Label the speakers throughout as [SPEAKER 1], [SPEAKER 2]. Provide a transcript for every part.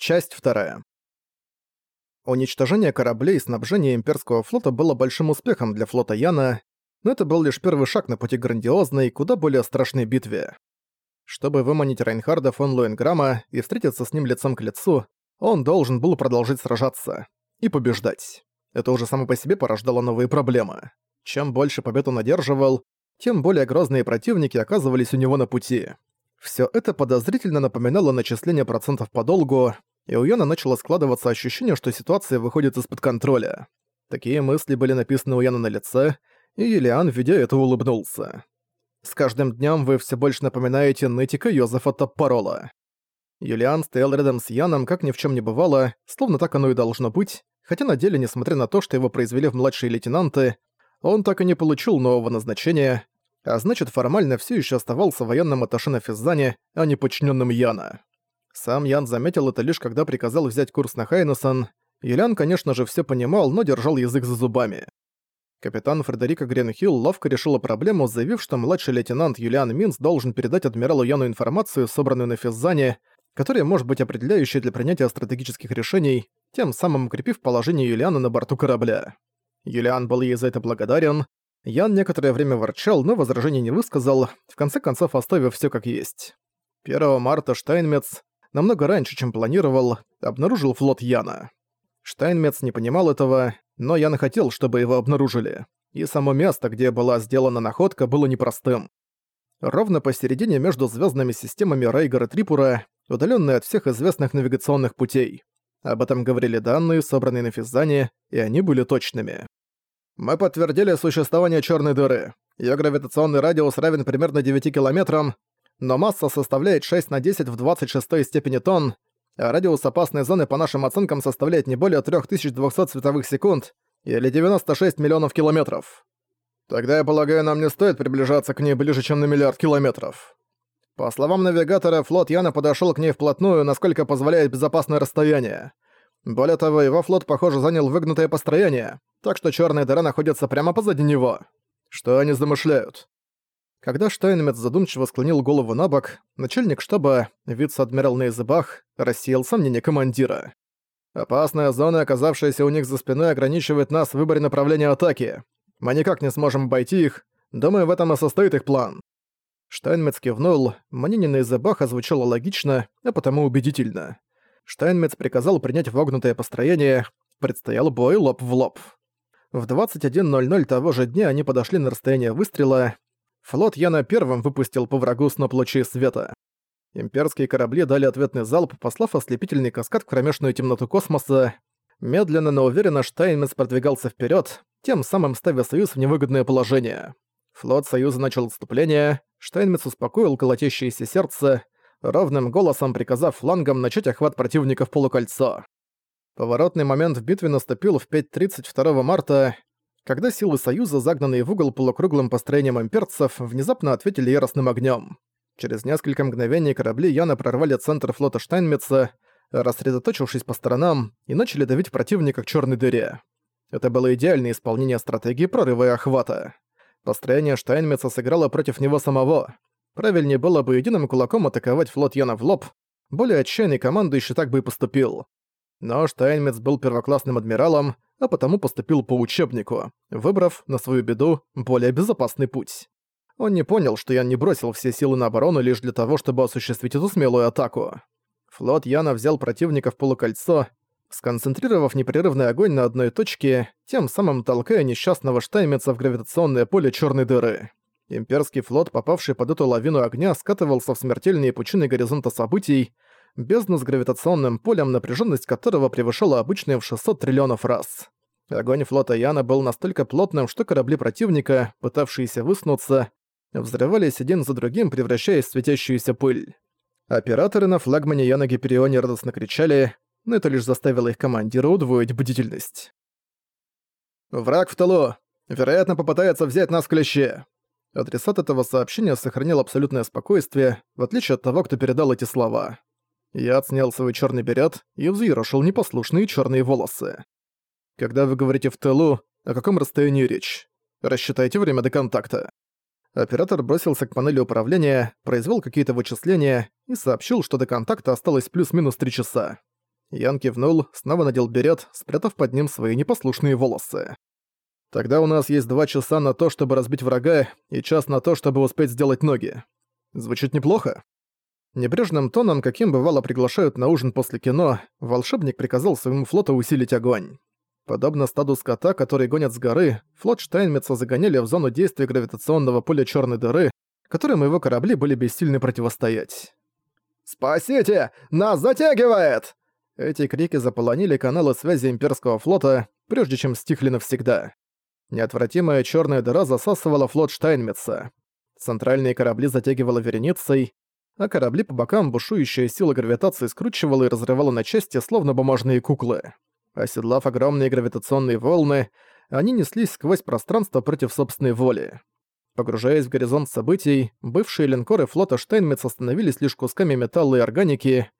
[SPEAKER 1] Часть вторая. Уничтожение кораблей и снабжение имперского флота было большим успехом для флота Яна, но это был лишь первый шаг на пути грандиозной, куда более страшной битве. Чтобы выманить Райнхарда фон Луэнграма и встретиться с ним лицом к лицу, он должен был продолжить сражаться. И побеждать. Это уже само по себе порождало новые проблемы. Чем больше побед он одерживал, тем более грозные противники оказывались у него на пути. Все это подозрительно напоминало начисление процентов по долгу, и у Яна начало складываться ощущение, что ситуация выходит из-под контроля. Такие мысли были написаны у Яна на лице, и Юлиан, видя это, улыбнулся. «С каждым днем вы все больше напоминаете нытика Йозефа Топпарола». Юлиан стоял рядом с Яном, как ни в чем не бывало, словно так оно и должно быть, хотя на деле, несмотря на то, что его произвели в младшие лейтенанты, он так и не получил нового назначения, а значит формально все еще оставался военным атташе на Физзане, а не подчиненным Яна. Сам Ян заметил это лишь когда приказал взять курс на Хайнесон. Юлиан, конечно же, все понимал, но держал язык за зубами. Капитан Фредерика Гренхилл ловко решила проблему, заявив, что младший лейтенант Юлиан Минц должен передать адмиралу Яну информацию, собранную на Физзане, которая может быть определяющей для принятия стратегических решений, тем самым укрепив положение Юлиана на борту корабля. Юлиан был ей за это благодарен, Ян некоторое время ворчал, но возражений не высказал, в конце концов оставив все как есть. 1 марта Штайнмец, намного раньше, чем планировал, обнаружил флот Яна. Штайнмец не понимал этого, но Ян хотел, чтобы его обнаружили. И само место, где была сделана находка, было непростым. Ровно посередине между звездными системами Рейгар и Трипура, удаленные от всех известных навигационных путей. Об этом говорили данные, собранные на Физзане, и они были точными. Мы подтвердили существование черной дыры. Ее гравитационный радиус равен примерно 9 километрам, но масса составляет 6 на 10 в 26 степени тонн, а радиус опасной зоны по нашим оценкам составляет не более 3200 световых секунд или 96 миллионов километров. Тогда, я полагаю, нам не стоит приближаться к ней ближе, чем на миллиард километров. По словам навигатора, флот Яна подошел к ней вплотную, насколько позволяет безопасное расстояние. Более того, его флот, похоже, занял выгнутое построение, так что черная дыра находится прямо позади него. Что они замышляют? Когда Штайнмец задумчиво склонил голову на бок, начальник штаба, вице-адмирал Нейзебах, рассеял сомнения командира. «Опасная зона, оказавшаяся у них за спиной, ограничивает нас в выборе направления атаки. Мы никак не сможем обойти их. Думаю, в этом и состоит их план». Штайнмец кивнул, мнение Нейзебаха звучало логично, а потому убедительно. Штайнмец приказал принять вогнутое построение, предстоял бой лоб в лоб. В 21.00 того же дня они подошли на расстояние выстрела. Флот Яна первым выпустил по врагу сноп лучей света. Имперские корабли дали ответный залп, послав ослепительный каскад в кромешную темноту космоса. Медленно, но уверенно Штайнмец продвигался вперед, тем самым ставя Союз в невыгодное положение. Флот Союза начал отступление, Штайнмец успокоил колотящееся сердце, ровным голосом приказав флангам начать охват противника в полукольцо. Поворотный момент в битве наступил в 5.32 марта, когда силы Союза, загнанные в угол полукруглым построением имперцев, внезапно ответили яростным огнем. Через несколько мгновений корабли Яна прорвали центр флота Штайнмитца, рассредоточившись по сторонам, и начали давить противника к черной дыре. Это было идеальное исполнение стратегии прорыва и охвата. Построение Штайнмитца сыграло против него самого. Правильнее было бы единым кулаком атаковать флот Яна в лоб, более отчаянный командующий так бы и поступил. Но Штайнмец был первоклассным адмиралом, а потому поступил по учебнику, выбрав, на свою беду, более безопасный путь. Он не понял, что Ян не бросил все силы на оборону лишь для того, чтобы осуществить эту смелую атаку. Флот Яна взял противника в полукольцо, сконцентрировав непрерывный огонь на одной точке, тем самым толкая несчастного Штайнмеца в гравитационное поле черной дыры. Имперский флот, попавший под эту лавину огня, скатывался в смертельные пучины горизонта событий, бездну с гравитационным полем, напряженность которого превышала обычные в 600 триллионов раз. Огонь флота Яна был настолько плотным, что корабли противника, пытавшиеся выснуться, взрывались один за другим, превращаясь в светящуюся пыль. Операторы на флагмане Яна Гиперионе радостно кричали, но это лишь заставило их командира удвоить бдительность. «Враг в тылу! Вероятно, попытается взять нас в клещи!» Адресат этого сообщения сохранил абсолютное спокойствие, в отличие от того, кто передал эти слова. Я отснял свой черный берет и взъерошил непослушные черные волосы. Когда вы говорите в тылу, о каком расстоянии речь? Рассчитайте время до контакта. Оператор бросился к панели управления, произвел какие-то вычисления и сообщил, что до контакта осталось плюс-минус 3 часа. Ян кивнул, снова надел берет, спрятав под ним свои непослушные волосы. «Тогда у нас есть два часа на то, чтобы разбить врага, и час на то, чтобы успеть сделать ноги. Звучит неплохо?» Небрежным тоном, каким бывало приглашают на ужин после кино, волшебник приказал своему флоту усилить огонь. Подобно стаду скота, который гонят с горы, флот Штайнмитца загоняли в зону действия гравитационного поля черной дыры, которым его корабли были бессильны противостоять. «Спасите! Нас затягивает!» Эти крики заполонили каналы связи имперского флота, прежде чем стихли навсегда. Неотвратимая черная дыра засасывала флот Штайнмитца. Центральные корабли затягивала вереницей, а корабли по бокам бушующая сила гравитации скручивала и разрывала на части, словно бумажные куклы. Оседлав огромные гравитационные волны, они неслись сквозь пространство против собственной воли. Погружаясь в горизонт событий, бывшие линкоры флота Штейнмитц остановились лишь кусками металла и органики.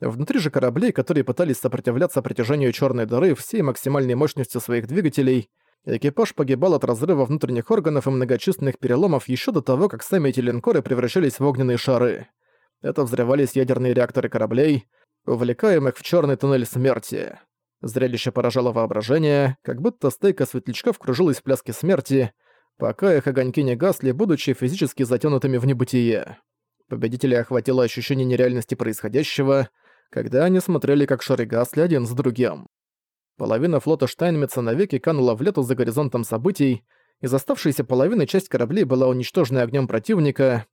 [SPEAKER 1] Внутри же кораблей, которые пытались сопротивляться притяжению черной дыры всей максимальной мощностью своих двигателей, экипаж погибал от разрыва внутренних органов и многочисленных переломов еще до того, как сами эти линкоры превращались в огненные шары. Это взрывались ядерные реакторы кораблей, увлекаемых в черный туннель смерти. Зрелище поражало воображение, как будто стейка светлячков кружилась в пляске смерти, пока их огоньки не гасли, будучи физически затянутыми в небытие. Победителей охватило ощущение нереальности происходящего, когда они смотрели, как шары гасли один за другим. Половина флота Штайнмитца навеки канула в лету за горизонтом событий, из оставшейся половины часть кораблей была уничтожена огнем противника,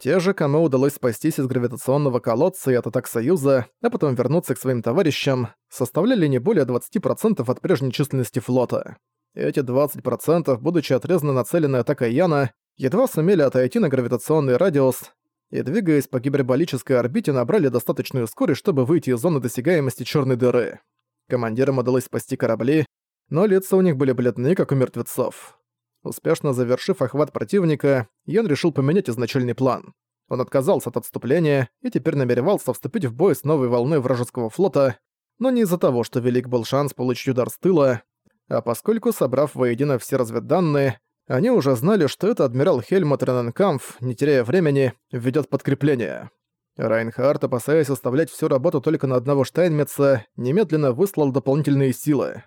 [SPEAKER 1] те же, кому удалось спастись из гравитационного колодца и от атак Союза, а потом вернуться к своим товарищам, составляли не более 20% от прежней численности флота. Эти 20%, будучи отрезаны нацеленной атакой Яна, едва сумели отойти на гравитационный радиус и, двигаясь по гиперболической орбите, набрали достаточную скорость, чтобы выйти из зоны досягаемости черной дыры. Командирам удалось спасти корабли, но лица у них были бледны, как у мертвецов. Успешно завершив охват противника, Ян решил поменять изначальный план. Он отказался от отступления и теперь намеревался вступить в бой с новой волной вражеского флота, но не из-за того, что велик был шанс получить удар с тыла, а поскольку, собрав воедино все разведданные, они уже знали, что это адмирал Хельмут Рененкамф, не теряя времени, ведет подкрепление. Райнхард, опасаясь оставлять всю работу только на одного Штайнмитца, немедленно выслал дополнительные силы.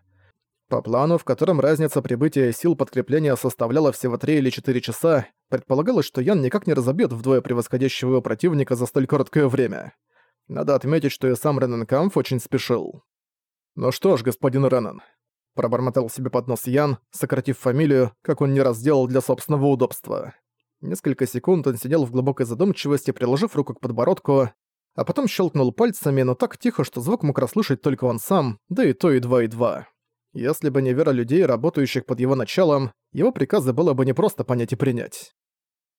[SPEAKER 1] По плану, в котором разница прибытия сил подкрепления составляла всего 3 или 4 часа, предполагалось, что Ян никак не разобьет вдвое превосходящего его противника за столь короткое время. Надо отметить, что и сам Ренненкамф очень спешил. «Ну что ж, господин Реннен», — пробормотал себе под нос Ян, сократив фамилию, как он не раз делал для собственного удобства. Несколько секунд он сидел в глубокой задумчивости, приложив руку к подбородку, а потом щелкнул пальцами, но так тихо, что звук мог расслышать только он сам, да и то, и два, и два. Если бы не вера людей, работающих под его началом, его приказы было бы непросто понять и принять.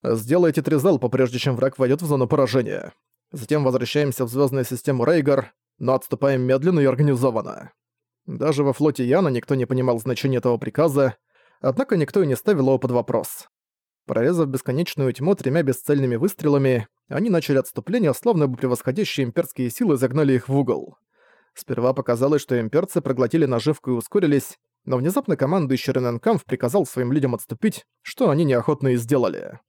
[SPEAKER 1] Сделайте три залпа, прежде чем враг войдет в зону поражения. Затем возвращаемся в звездную систему Рейгар, но отступаем медленно и организованно. Даже во флоте Яна никто не понимал значения этого приказа, однако никто и не ставил его под вопрос. Прорезав бесконечную тьму тремя бесцельными выстрелами, они начали отступление, словно бы превосходящие имперские силы загнали их в угол. Сперва показалось, что имперцы проглотили наживку и ускорились, но внезапно командующий Рененкамф приказал своим людям отступить, что они неохотно и сделали.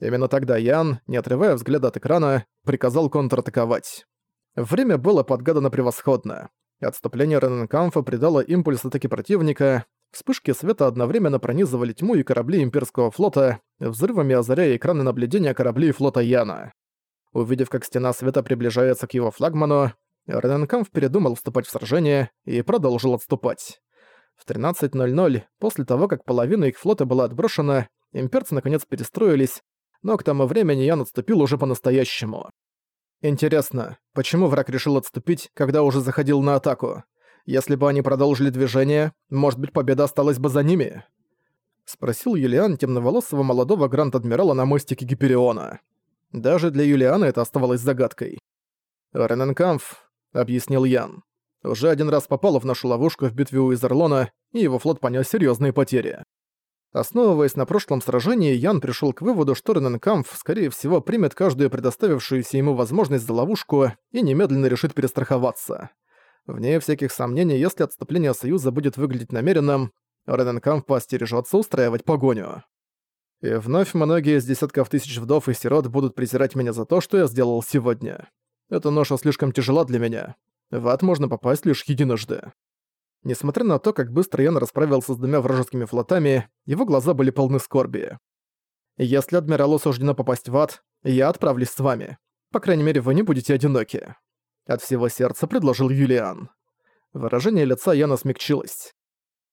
[SPEAKER 1] Именно тогда Ян, не отрывая взгляда от экрана, приказал контратаковать. Время было подгадано превосходно. Отступление Рененкамфа придало импульс атаки противника, вспышки света одновременно пронизывали тьму и корабли имперского флота, взрывами озаряя экраны наблюдения кораблей флота Яна. Увидев, как стена света приближается к его флагману, Рененкамф передумал вступать в сражение и продолжил отступать. В 13.00, после того, как половина их флота была отброшена, имперцы наконец перестроились, но к тому времени Ян отступил уже по-настоящему. Интересно, почему враг решил отступить, когда уже заходил на атаку? Если бы они продолжили движение, может быть, победа осталась бы за ними? Спросил Юлиан темноволосого молодого гранд-адмирала на мостике Гипериона. Даже для Юлиана это оставалось загадкой. Рененкамф — объяснил Ян. «Уже один раз попал в нашу ловушку в битве у Изерлона, и его флот понес серьезные потери». Основываясь на прошлом сражении, Ян пришел к выводу, что Рененкамф, скорее всего, примет каждую предоставившуюся ему возможность за ловушку и немедленно решит перестраховаться. Вне всяких сомнений, если отступление Союза будет выглядеть намеренным, Рененкамф поостережется устраивать погоню. И вновь многие из десятков тысяч вдов и сирот будут презирать меня за то, что я сделал сегодня. Эта ноша слишком тяжела для меня. В ад можно попасть лишь единожды. Несмотря на то, как быстро Ян расправился с двумя вражескими флотами, его глаза были полны скорби. «Если адмиралу суждено попасть в ад, я отправлюсь с вами. По крайней мере, вы не будете одиноки». От всего сердца предложил Юлиан. Выражение лица Яна смягчилось.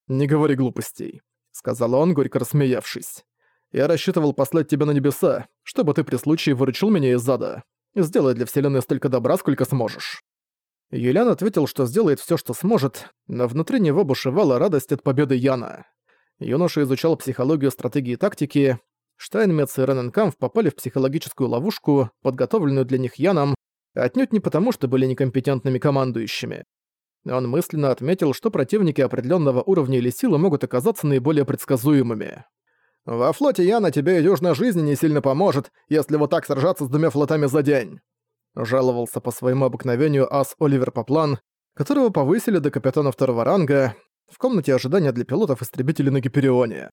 [SPEAKER 1] «Не говори глупостей», — сказал он, горько рассмеявшись. «Я рассчитывал послать тебя на небеса, чтобы ты при случае выручил меня из ада. Сделай для Вселенной столько добра, сколько сможешь». Юлиан ответил, что сделает все, что сможет, но внутри него бушевала радость от победы Яна. Юноша изучал психологию стратегии и тактики. Штайнмец и Рененкамф попали в психологическую ловушку, подготовленную для них Яном, отнюдь не потому, что были некомпетентными командующими. Он мысленно отметил, что противники определенного уровня или силы могут оказаться наиболее предсказуемыми. «Во флоте Яна тебе и южная жизнь не сильно поможет, если вот так сражаться с двумя флотами за день», жаловался по своему обыкновению ас Оливер Поплан, которого повысили до капитана второго ранга в комнате ожидания для пилотов-истребителей на Гиперионе.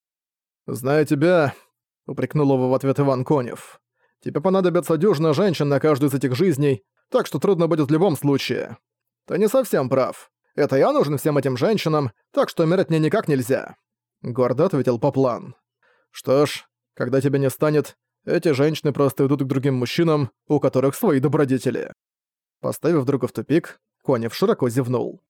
[SPEAKER 1] «Зная тебя», — упрекнул его в ответ Иван Конев, «тебе понадобится дюжина женщин на каждую из этих жизней, так что трудно будет в любом случае. Ты не совсем прав. Это я нужен всем этим женщинам, так что умирать мне никак нельзя», — гордо ответил Поплан. «Что ж, когда тебя не станет, эти женщины просто идут к другим мужчинам, у которых свои добродетели». Поставив друга в тупик, Конев широко зевнул.